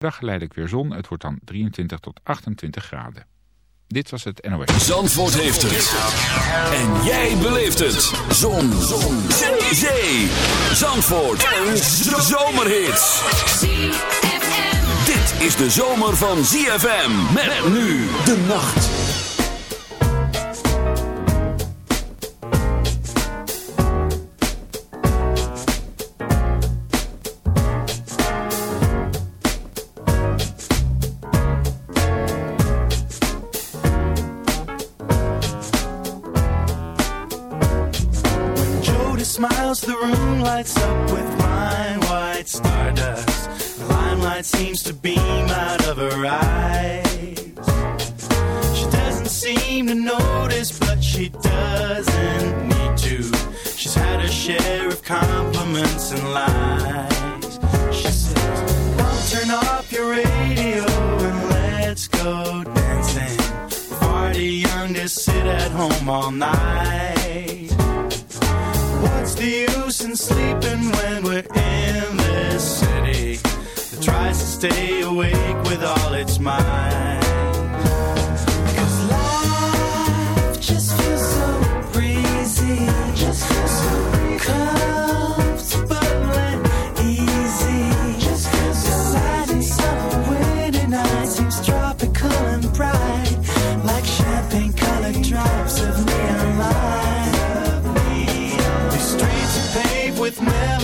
Dag geleidelijk weer zon. Het wordt dan 23 tot 28 graden. Dit was het NOS. Zandvoort heeft het. En jij beleeft het. Zon. zon. Zee. Zandvoort. Een zomerhit. Dit is de zomer van ZFM. Met nu de nacht. Lights up with fine white stardust. The limelight seems to beam out of her eyes. She doesn't seem to notice, but she doesn't need to. She's had her share of compliments and lies. She says, Well, turn off your radio and let's go dancing. Far too young to sit at home all night. What's the in sleeping when we're in this city that tries to stay awake with all its might?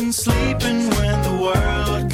in sleeping when the world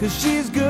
Cause she's good.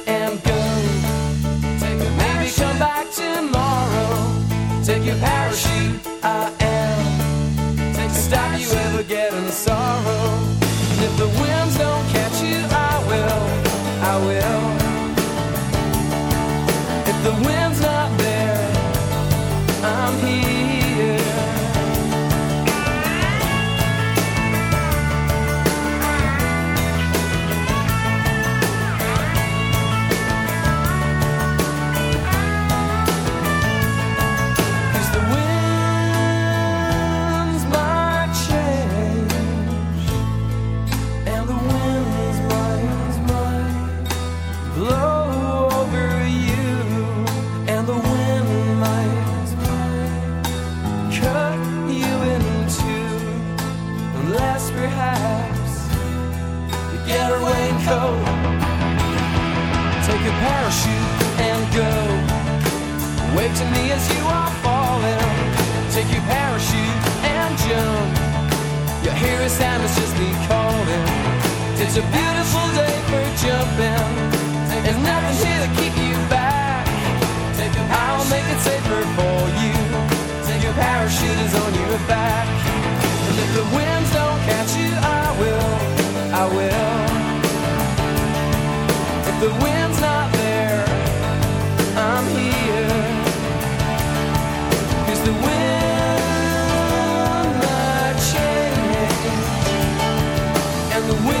raincoat Take a parachute and go Wave to me as you are falling. Take your parachute and jump. Your hero sound is just me calling. It's a beautiful day for jumping. There's nothing here to keep you back. I'll make it safer for you. Your parachute is on your back. And if the winds don't catch you, I will. I will. The wind's not there, I'm here. Is the wind much in the wind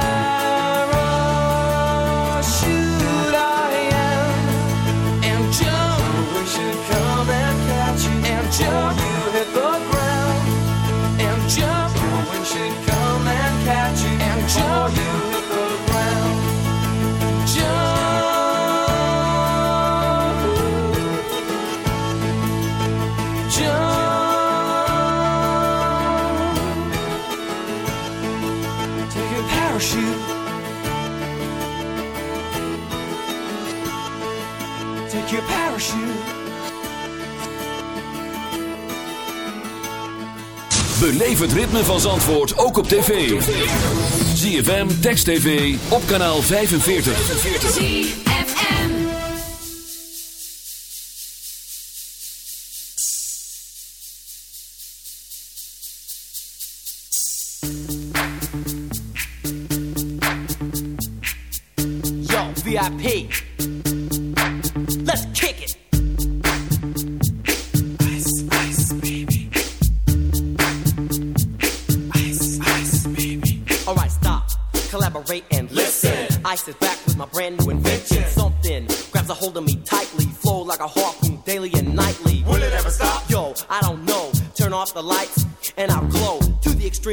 Parachute. Take your parachute. Beleef het ritme van Zandvoort ook op tv. ZFM, Text TV, op kanaal 45.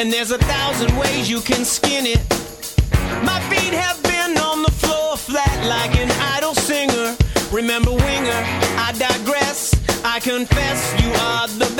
And there's a thousand ways you can skin it. My feet have been on the floor flat like an idle singer. Remember, winger, I digress. I confess you are the best.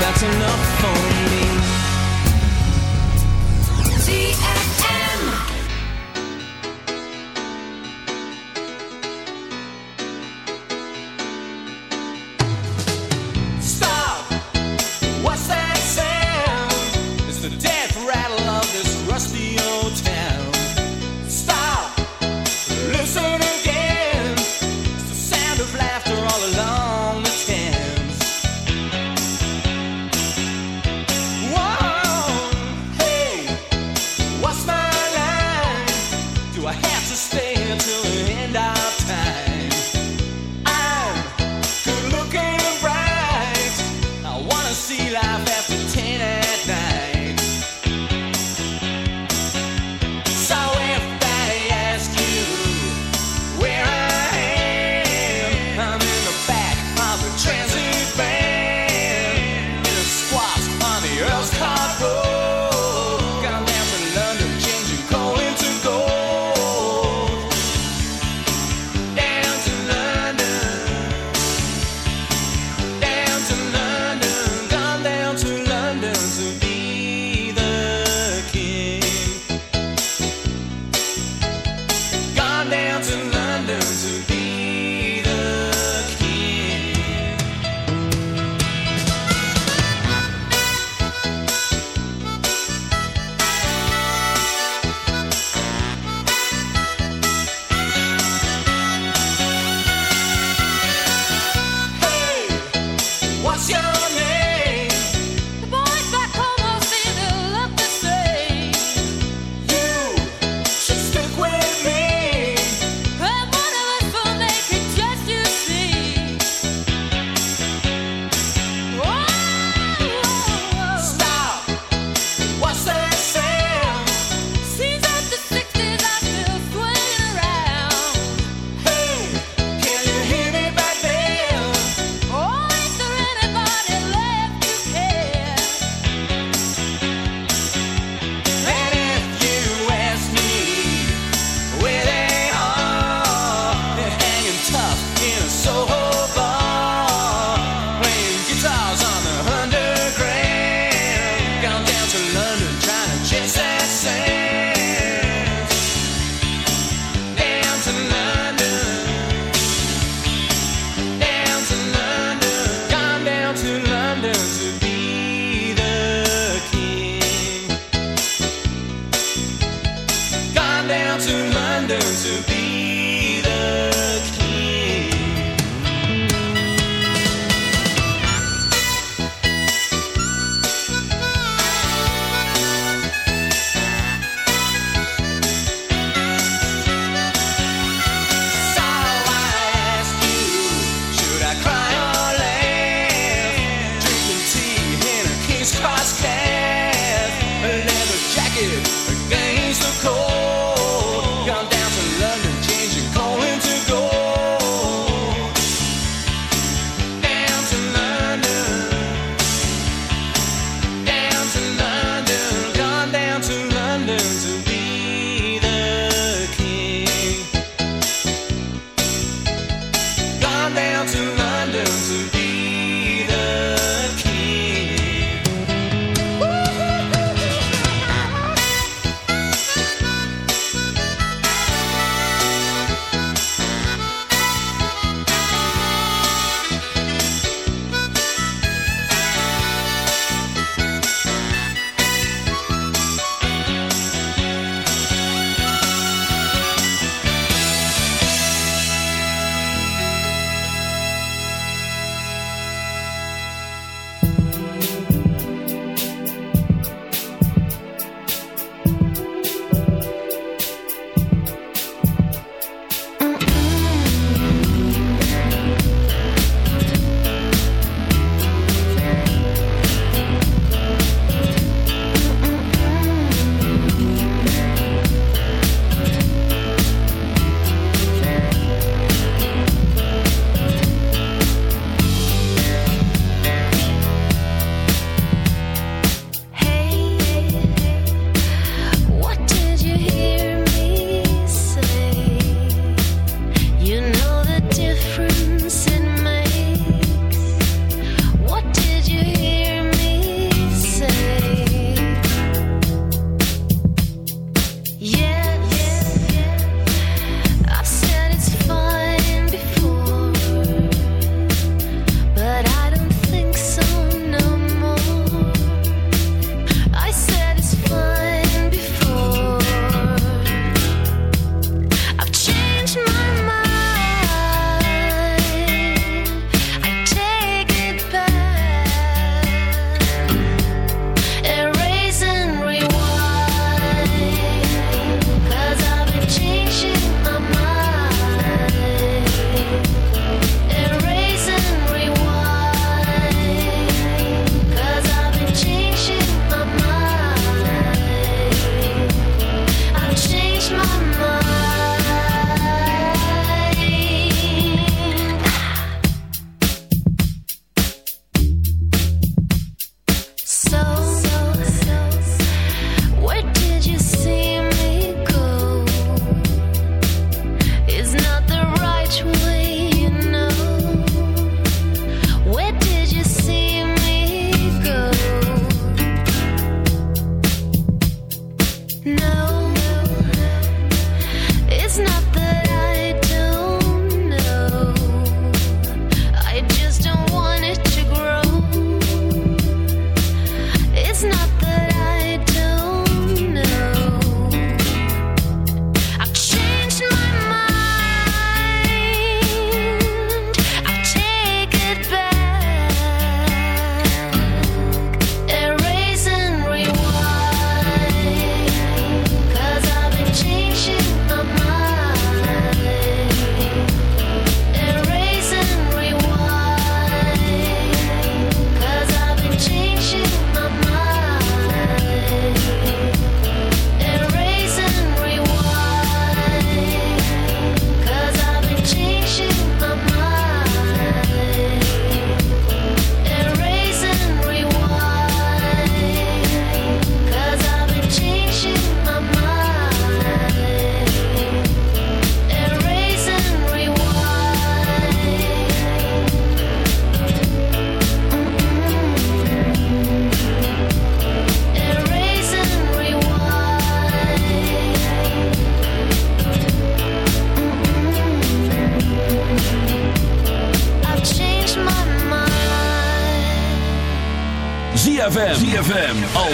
that's enough for me.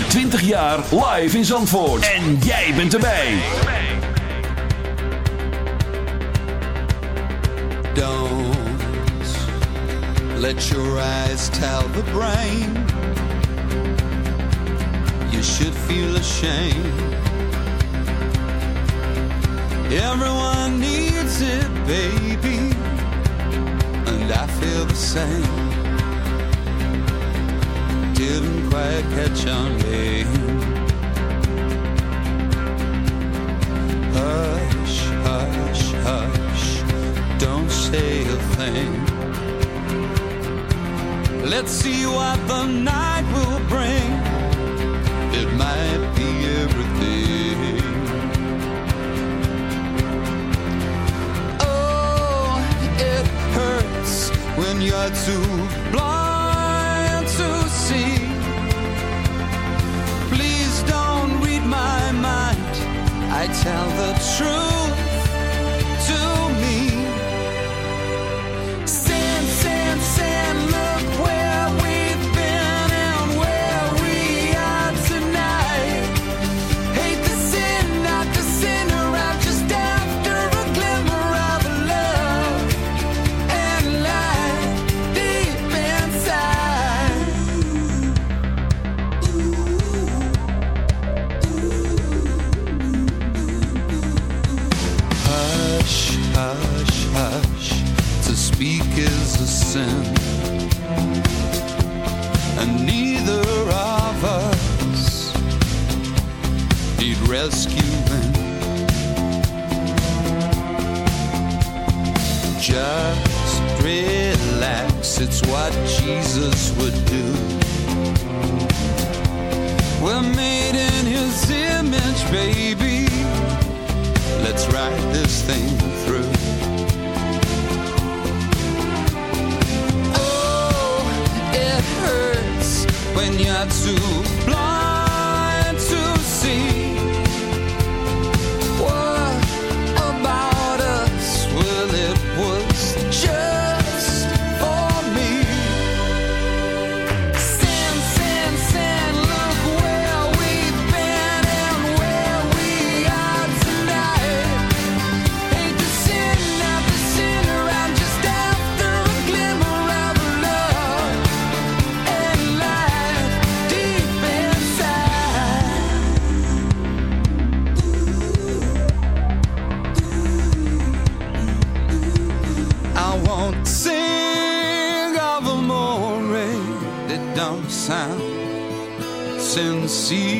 20 jaar live in Zandvoort. En jij bent erbij. Don't let your eyes tell the brain you should feel ashamed. Everyone needs it, baby, and I feel the same. Quite catch on, babe. Hush, hush, hush, don't say a thing. Let's see what the night will bring. It might be everything. Oh, it hurts when you're too blind I tell the truth Hush, hush. To speak is a sin. And neither of us need rescuing. Just relax, it's what Jesus would do. We're made in his image, baby. Let's ride this thing through. Oh, it hurts when you're too blind sincere.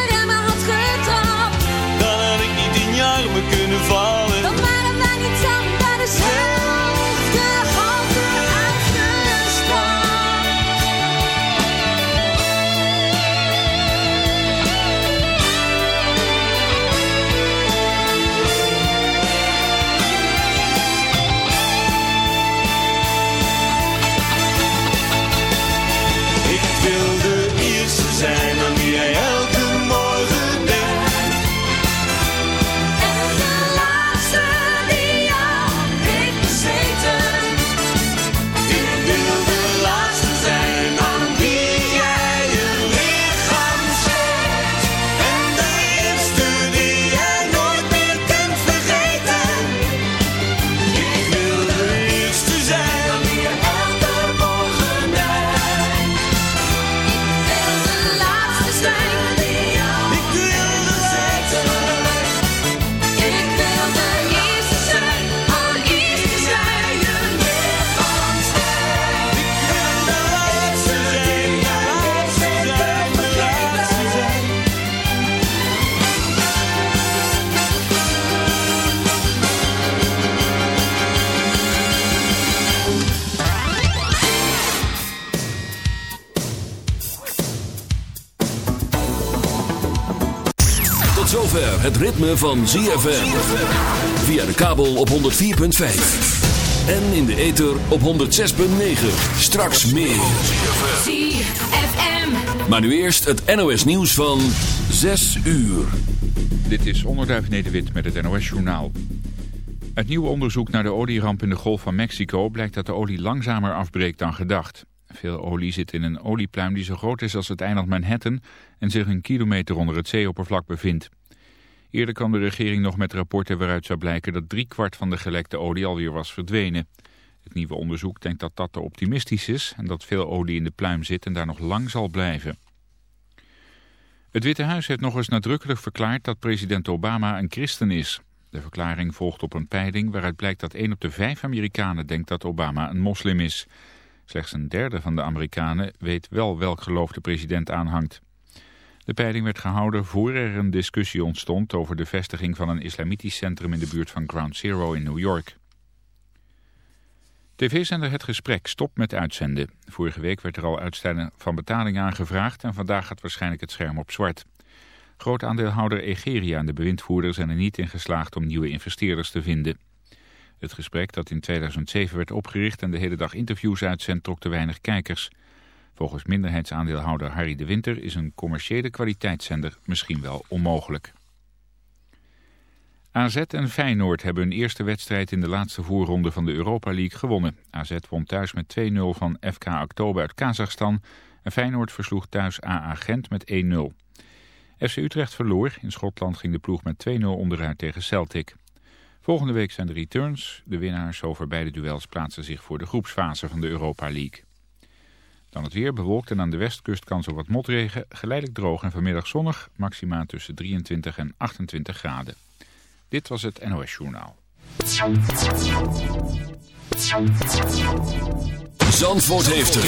het ritme van ZFM. Via de kabel op 104.5. En in de ether op 106.9. Straks meer. ZFM. Maar nu eerst het NOS nieuws van 6 uur. Dit is Onderduif Nederwit met het NOS Journaal. Uit nieuwe onderzoek naar de olieramp in de Golf van Mexico... blijkt dat de olie langzamer afbreekt dan gedacht. Veel olie zit in een oliepluim die zo groot is als het eiland Manhattan en zich een kilometer onder het zeeoppervlak bevindt. Eerder kwam de regering nog met rapporten waaruit zou blijken dat driekwart van de gelekte olie alweer was verdwenen. Het nieuwe onderzoek denkt dat dat te optimistisch is en dat veel olie in de pluim zit en daar nog lang zal blijven. Het Witte Huis heeft nog eens nadrukkelijk verklaard dat president Obama een christen is. De verklaring volgt op een peiling waaruit blijkt dat 1 op de 5 Amerikanen denkt dat Obama een moslim is. Slechts een derde van de Amerikanen weet wel welk geloof de president aanhangt. De peiling werd gehouden voor er een discussie ontstond over de vestiging van een islamitisch centrum in de buurt van Ground Zero in New York. TV-zender Het Gesprek stopt met uitzenden. Vorige week werd er al uitstellen van betaling aangevraagd en vandaag gaat waarschijnlijk het scherm op zwart. Groot aandeelhouder Egeria en de bewindvoerder zijn er niet in geslaagd om nieuwe investeerders te vinden. Het gesprek dat in 2007 werd opgericht en de hele dag interviews uitzendt trok te weinig kijkers. Volgens minderheidsaandeelhouder Harry de Winter is een commerciële kwaliteitszender misschien wel onmogelijk. AZ en Feyenoord hebben hun eerste wedstrijd in de laatste voorronde van de Europa League gewonnen. AZ won thuis met 2-0 van FK Oktober uit Kazachstan en Feyenoord versloeg thuis AA Gent met 1-0. FC Utrecht verloor. In Schotland ging de ploeg met 2-0 onderuit tegen Celtic. Volgende week zijn de returns. De winnaars over beide duels plaatsen zich voor de groepsfase van de Europa League. Dan het weer bewolkt en aan de westkust kans op wat motregen. Geleidelijk droog en vanmiddag zonnig. Maxima tussen 23 en 28 graden. Dit was het NOS Journaal. Zandvoort heeft het.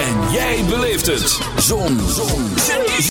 En jij beleeft het. Zon. Zon.